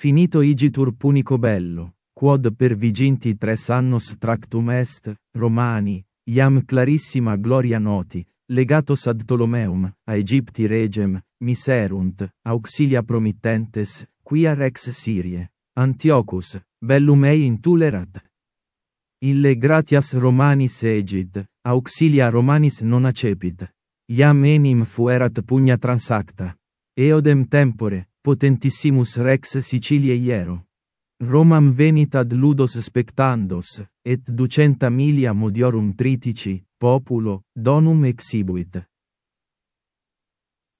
Finito igitur punico bello, quod per viginti tres annos tractum est, Romani, iam clarissima gloria noti, legatos ad Ptolomeum, a Egypti regem, miserunt, auxilia promittentes, quia rex Sirie, Antiochus, bellum ei intulerat. Ille gratias Romanis egit, auxilia Romanis non acepit. Iam enim fuerat pugna transacta. Eodem tempore, potentissimus rex Sicilie iero. Romam venit ad ludos spectandos, et ducenta milia modiorum tritici, populo, donum exibuit.